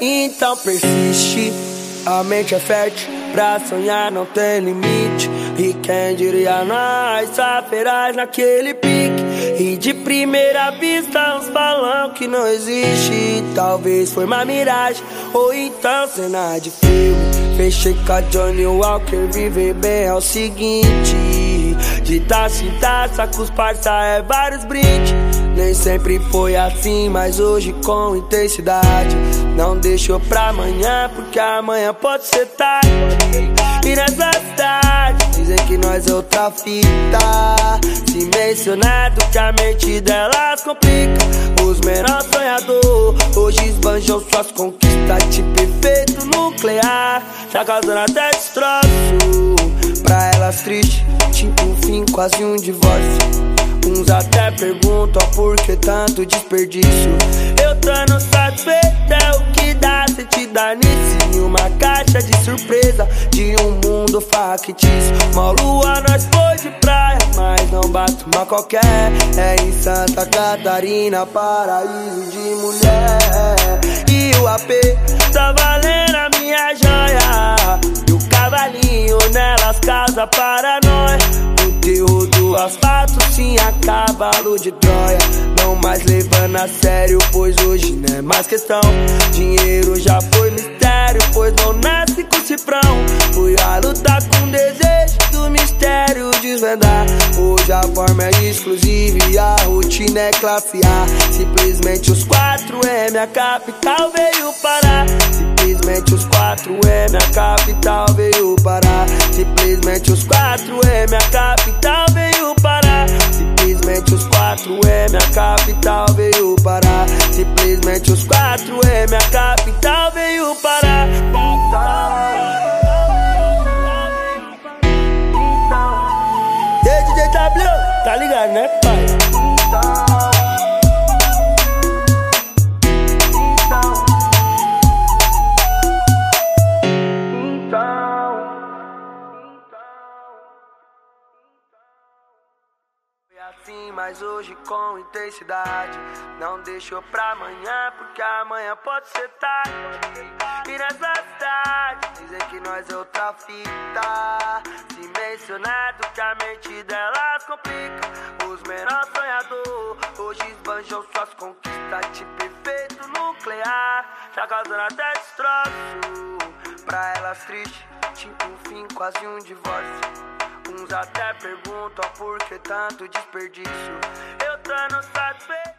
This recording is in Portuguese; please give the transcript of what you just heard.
Então persiste, a mente é fértil, pra sonhar não tem limite. E quem diria nós, saberás naquele pique. E de primeira vista uns falam que não existe. Talvez foi uma miragem, ou então cena de filme. Fechei com a Johnny Walker, viver bem é o seguinte. De taça em taça, com os parça é vários brindes. Nem sempre foi assim, mas hoje com intensidade. Não deixou pra amanhã, porque amanhã pode ser tarde. E nessa cidade, dizem que nós é outra fita. Se mencionado que a mente delas complica. Os menores sonhadores hoje esbanjam suas conquistas. Tipo efeito nuclear, já causando até destroço. Pra elas triste, tipo um fim, quase um divórcio. Uns até perguntam por que tanto desperdício. Eu tô no satisfeito, é o que dá sentido nisso. Em uma caixa de surpresa de um mundo factício. Uma lua nós foi de praia, mas não bato uma qualquer. É em Santa Catarina, paraíso de mulher. E o AP tá valendo a minha joia. E o cavalinho nelas casa para nós. O terror do asfalto sim a cavalo de Troia. Não mais levando a sério, pois hoje não é mais questão. Dinheiro já foi mistério, pois não nasce com cifrão. Fui a lutar com desejo do mistério desvendar. Hoje a forma é exclusiva e a rotina é classe A. Simplesmente os 4M, a capital veio parar. Simplesmente os 4M, a capital veio parar. Simplesmente os 4M, a capital veio Simplesmente os 4M, a capital veio parar Simplesmente os 4M, a capital veio parar E aí, DJ W, tá ligado, né, assim, mas hoje com intensidade. Não deixou pra amanhã, porque amanhã pode ser tarde. E nessa cidade, dizem que nós é outra fita. Se mencionado que a mente delas complica. Os menores sonhadores hoje esbanjam suas conquistas. Tipo efeito nuclear, já causando até destroço. Pra elas triste, tipo um fim, quase um divórcio. Até perguntam por que tanto desperdício. Eu tô no satisfeito.